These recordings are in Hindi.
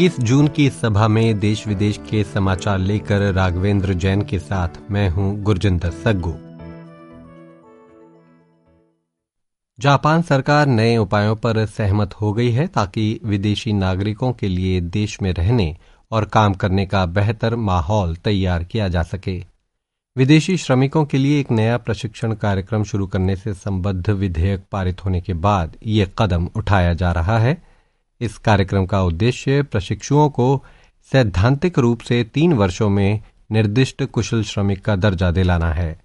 21 जून की इस सभा में देश विदेश के समाचार लेकर राघवेंद्र जैन के साथ मैं हूँ गुरजिंदर सग्गू। जापान सरकार नए उपायों पर सहमत हो गई है ताकि विदेशी नागरिकों के लिए देश में रहने और काम करने का बेहतर माहौल तैयार किया जा सके। विदेशी श्रमिकों के लिए एक नया प्रशिक्षण कार्यक्रम शुरू करने से संबद्ध विधेयक पारित होने के बाद ये कदम उठाया जा रहा है। इस कार्यक्रम का उद्देश्य प्रशिक्षुओं को सैद्धांतिक रूप से तीन वर्षों में निर्दिष्ट कुशल श्रमिक का दर्जा दिलाना है।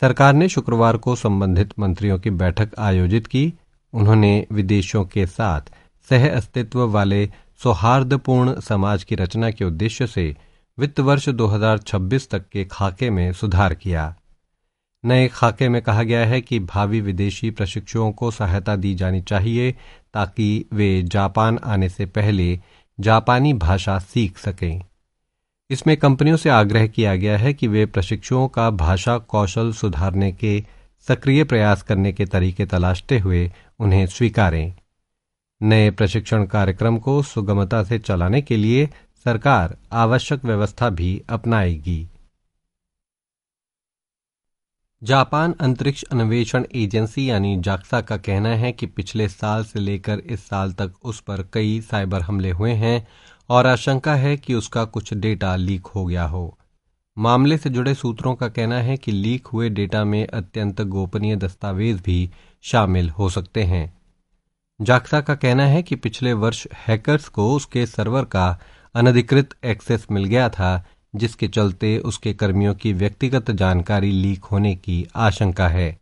सरकार ने शुक्रवार को संबंधित मंत्रियों की बैठक आयोजित की। उन्होंने विदेशों के साथ सह अस्तित्व वाले सौहार्दपूर्ण समाज की रचना के उद्देश्य से वित्त वर्ष 2026 तक के खाके में सुधार किया। नए खाके में कहा गया है कि भावी विदेशी प्रशिक्षुओं को सहायता दी जानी चाहिए ताकि वे जापान आने से पहले जापानी भाषा सीख सकें। इसमें कंपनियों से आग्रह किया गया है कि वे प्रशिक्षुओं का भाषा कौशल सुधारने के सक्रिय प्रयास करने के तरीके तलाशते हुए उन्हें स्वीकारें। नए प्रशिक्षण कार्यक्रम को सुगमता से चलाने के लिए सरकार आवश्यक व्यवस्था भी अपनाएगी। जापान अंतरिक्ष अन्वेषण एजेंसी यानी जाक्सा का कहना है कि पिछले साल से लेकर इस साल तक उस पर कई साइबर हमले हुए हैं और आशंका है कि उसका कुछ डेटा लीक हो गया हो। मामले से जुड़े सूत्रों का कहना है कि लीक हुए डेटा में अत्यंत गोपनीय दस्तावेज़ भी शामिल हो सकते हैं। जाक्सा का कहना है कि पिछले वर्ष हैकर्स को उसके सर्वर का अनधिकृत एक्सेस मिल गया था जिसके चलते उसके कर्मियों की व्यक्तिगत जानकारी लीक होने की आशंका है।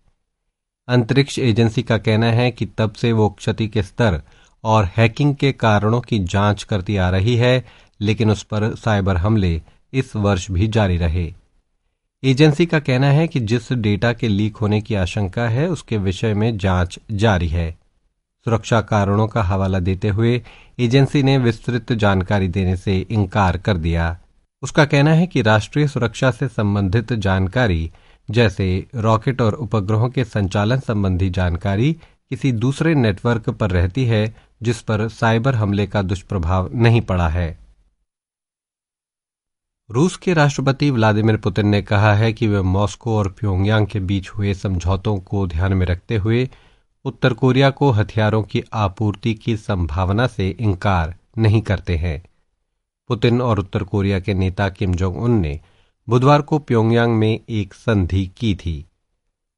अंतरिक्ष एजेंसी का कहना है कि तब से वो क्षति के स्तर और हैकिंग के कारणों की जाँच करती आ रही है, लेकिन उस पर साइबर हमले इस वर्ष भी जारी रहे। एजेंसी का कहना है कि जिस डेटा के लीक होने की आशंका है, उसके विषय में जाँच जारी है। सुरक्षा कारणों का हवाला देते हुए एजेंसी ने विस्तृत जानकारी देने से इनकार कर दिया। उसका कहना है कि राष्ट्रीय सुरक्षा से संबंधित जानकारी, जैसे रॉकेट और उपग्रहों के संचालन संबंधी जानकारी, किसी दूसरे नेटवर्क पर रहती है, जिस पर साइबर हमले का दुष्प्रभाव नहीं पड़ा है। रूस के राष्ट्रपति व्लादिमीर पुतिन ने कहा है कि वे मॉस्को और प्योंगयांग के बीच हुए समझौतों को ध्यान में रखते हुए उत्तर कोरिया को हथियारों की आपूर्ति की संभावना से इनकार नहीं करते हैं। पुतिन और उत्तर कोरिया के नेता किम जोंग उन ने बुधवार को प्योंगयांग में एक संधि की थी।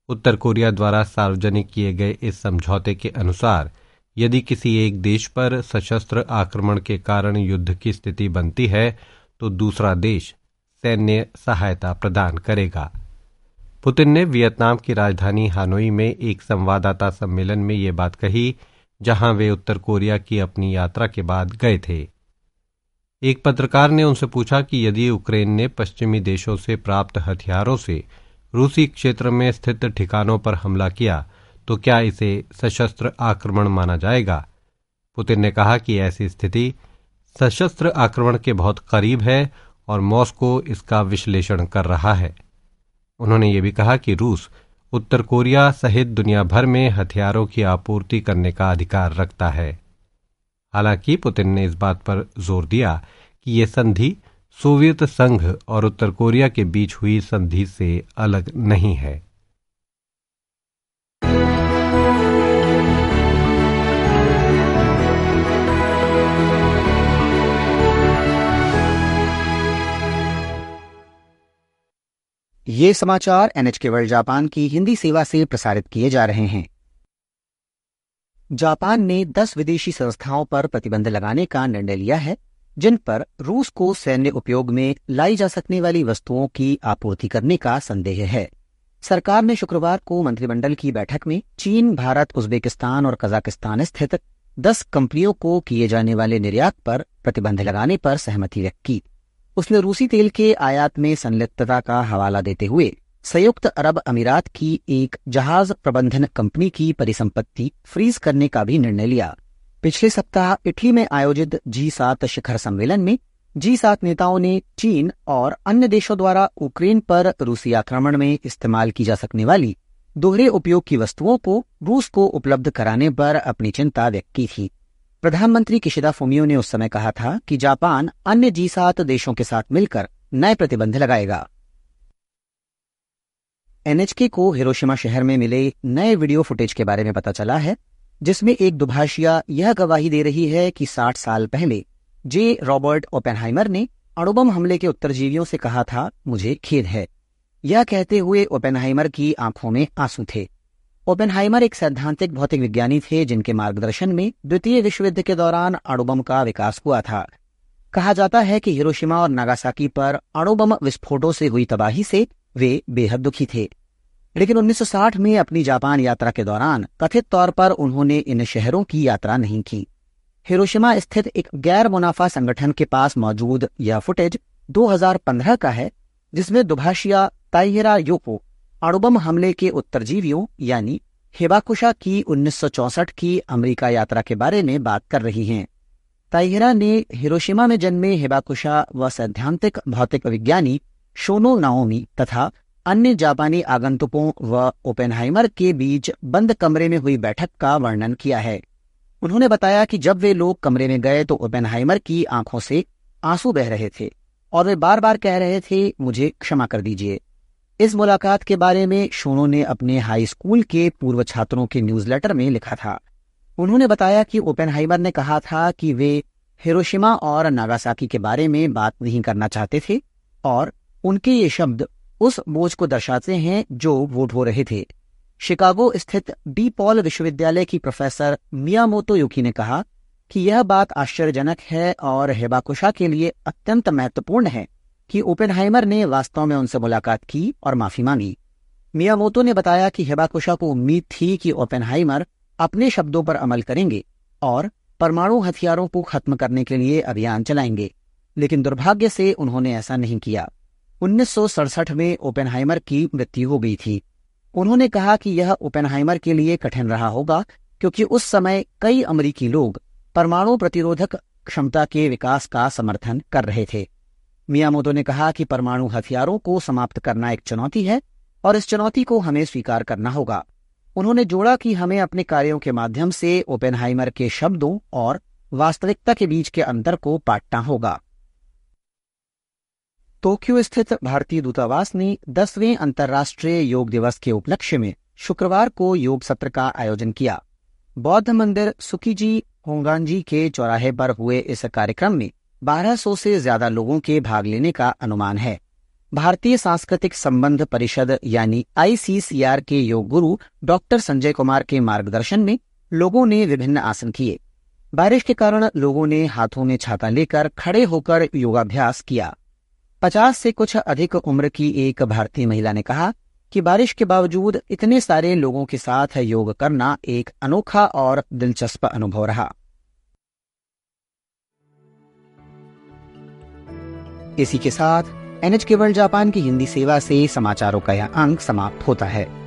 उत्तर कोरिया द्वारा सार्वजनिक किए गए इस समझौते के अनुसार, यदि किसी एक देश पर सशस्त्र आक्रमण के कारण युद्ध की स्थिति बनती है तो दूसरा देश सैन्य सहायता प्रदान करेगा। पुतिन ने वियतनाम की राजधानी हानोई में एक संवाददाता सम्मेलन में ये बात कही, जहाँ वे उत्तर कोरिया की अपनी यात्रा के बाद गए थे। एक पत्रकार ने उनसे पूछा कि यदि यूक्रेन ने पश्चिमी देशों से प्राप्त हथियारों से रूसी क्षेत्र में स्थित ठिकानों पर हमला किया तो क्या इसे सशस्त्र आक्रमण माना जाएगा? पुतिन ने कहा कि ऐसी स्थिति सशस्त्र आक्रमण के बहुत करीब है और मॉस्को इसका विश्लेषण कर रहा है। उन्होंने ये भी कहा कि रूस उत्तर कोरिया सहित दुनिया भर में हथियारों की आपूर्ति करने का अधिकार रखता है। हालाँकि पुतिन ने इस बात पर ज़ोर दिया कि ये संधि सोवियत संघ और उत्तर कोरिया के बीच हुई संधि से अलग नहीं है। ये समाचार एनएचके वर्ल्ड जापान की हिंदी सेवा से प्रसारित किए जा रहे हैं। जापान ने 10 विदेशी संस्थाओं पर प्रतिबंध लगाने का निर्णय लिया है, जिन पर रूस को सैन्य उपयोग में लाई जा सकने वाली वस्तुओं की आपूर्ति करने का संदेह है। सरकार ने शुक्रवार को मंत्रिमंडल की बैठक में चीन, भारत, उज्बेकिस्तान और कजाकिस्तान स्थित दस कंपनियों को किए जाने वाले निर्यात पर प्रतिबंध लगाने पर सहमति व्यक्त की। उसने रूसी तेल के आयात में संलिप्तता का हवाला देते हुए संयुक्त अरब अमीरात की एक जहाज़ प्रबंधन कंपनी की परिसंपत्ति फ्रीज करने का भी निर्णय लिया। पिछले सप्ताह इटली में आयोजित जी सात शिखर सम्मेलन में जी सात नेताओं ने चीन और अन्य देशों द्वारा यूक्रेन पर रूसी आक्रमण में इस्तेमाल की जा सकने वाली दोहरे उपयोग की वस्तुओं को रूस को उपलब्ध कराने पर अपनी चिंता व्यक्त की थी। प्रधानमंत्री किशिदा फुमियो ने उस समय कहा था कि जापान अन्य जी सात देशों के साथ मिलकर नए प्रतिबंध लगाएगा। एनएचके को हिरोशिमा शहर में मिले नए वीडियो फुटेज के बारे में पता चला है, जिसमें एक दुभाषिया यह गवाही दे रही है कि 60 साल पहले जे रॉबर्ट ओपेनहाइमर ने अणुबम हमले के उत्तरजीवियों से कहा था, मुझे खेद है। यह कहते हुए ओपेनहाइमर की आँखों में आँसू थे। ओपेनहाइमर एक सैद्धांतिक भौतिक विज्ञानी थे, जिनके मार्गदर्शन में द्वितीय विश्व युद्ध के दौरान अणुबम का विकास हुआ था। कहा जाता है कि हिरोशिमा और नागासाकी पर अणुबम विस्फोटों से हुई तबाही से वे बेहद दुखी थे। लेकिन 1960 में अपनी जापान यात्रा के दौरान कथित तौर पर उन्होंने इन शहरों की यात्रा नहीं की। हिरोशिमा स्थित एक गैर मुनाफा संगठन के पास मौजूद यह फुटेज 2015 का है, जिसमें दुभाषिया ताइरा योको अणुबम हमले के उत्तरजीवियों यानी हिबाकुशा की 1964 की अमेरिका यात्रा के बारे में बात कर रही हैं। ताइरा ने हिरोशिमा में जन्मे हिबाकुशा व सैद्धांतिक भौतिक विज्ञानी शोनो नाओमी तथा अन्य जापानी आगंतुकों व ओपेनहाइमर के बीच बंद कमरे में हुई बैठक का वर्णन किया है। उन्होंने बताया कि जब वे लोग कमरे में गए तो ओपेनहाइमर की आँखों से आँसू बह रहे थे और वे बार बार कह रहे थे, मुझे क्षमा कर दीजिए। इस मुलाकात के बारे में शोनो ने अपने हाई स्कूल के पूर्व छात्रों के न्यूज़लेटर में लिखा था। उन्होंने बताया कि ओपेनहाइमर ने कहा था कि वे हिरोशिमा और नागासाकी के बारे में बात नहीं करना चाहते थे और उनके ये शब्द उस बोझ को दर्शाते हैं जो वोट हो रहे थे। शिकागो स्थित डी पॉल विश्वविद्यालय की प्रोफेसर मियामोतो युकी ने कहा कि यह बात आश्चर्यजनक है और हेबाकुशा के लिए अत्यंत महत्वपूर्ण है कि ओपेनहाइमर ने वास्तव में उनसे मुलाकात की और माफ़ी मांगी। मियामोतो ने बताया कि हेबाकुशा को उम्मीद थी कि ओपेनहाइमर अपने शब्दों पर अमल करेंगे और परमाणु हथियारों को खत्म करने के लिए अभियान चलाएँगे। लेकिन दुर्भाग्य से उन्होंने ऐसा नहीं किया। उन्नीस सौ सड़सठ में ओपेनहाइमर की मृत्यु हो गई थी। उन्होंने कहा कि यह ओपेनहाइमर के लिए कठिन रहा होगा, क्योंकि उस समय कई अमरीकी लोग परमाणु प्रतिरोधक क्षमता के विकास का समर्थन कर रहे थे। मियामोदो ने कहा कि परमाणु हथियारों को समाप्त करना एक चुनौती है, और इस चुनौती को हमें स्वीकार करना होगा। उन्होंने जोड़ा कि हमें अपने कार्यों के माध्यम से ओपेनहाइमर के शब्दों और वास्तविकता के बीच के अंतर को पाटना होगा। टोक्यो स्थित भारतीय दूतावास ने दसवें अंतर्राष्ट्रीय योग दिवस के उपलक्ष्य में शुक्रवार को योग सत्र का आयोजन किया। बौद्ध मंदिर सुकीजी होंगानजी के चौराहे पर हुए इस कार्यक्रम में 1200 से ज़्यादा लोगों के भाग लेने का अनुमान है। भारतीय सांस्कृतिक संबंध परिषद यानी आईसीसीआर के योग गुरु डॉक्टर संजय कुमार के मार्गदर्शन में लोगों ने विभिन्न आसन किए। बारिश के कारण लोगों ने हाथों में छाता लेकर खड़े होकर योगाभ्यास किया। पचास से कुछ अधिक उम्र की एक भारतीय महिला ने कहा कि बारिश के बावजूद इतने सारे लोगों के साथ योग करना एक अनोखा और दिलचस्प अनुभव रहा। इसी के साथ एनएच केवल जापान की हिंदी सेवा से समाचारों का यह अंक समाप्त होता है।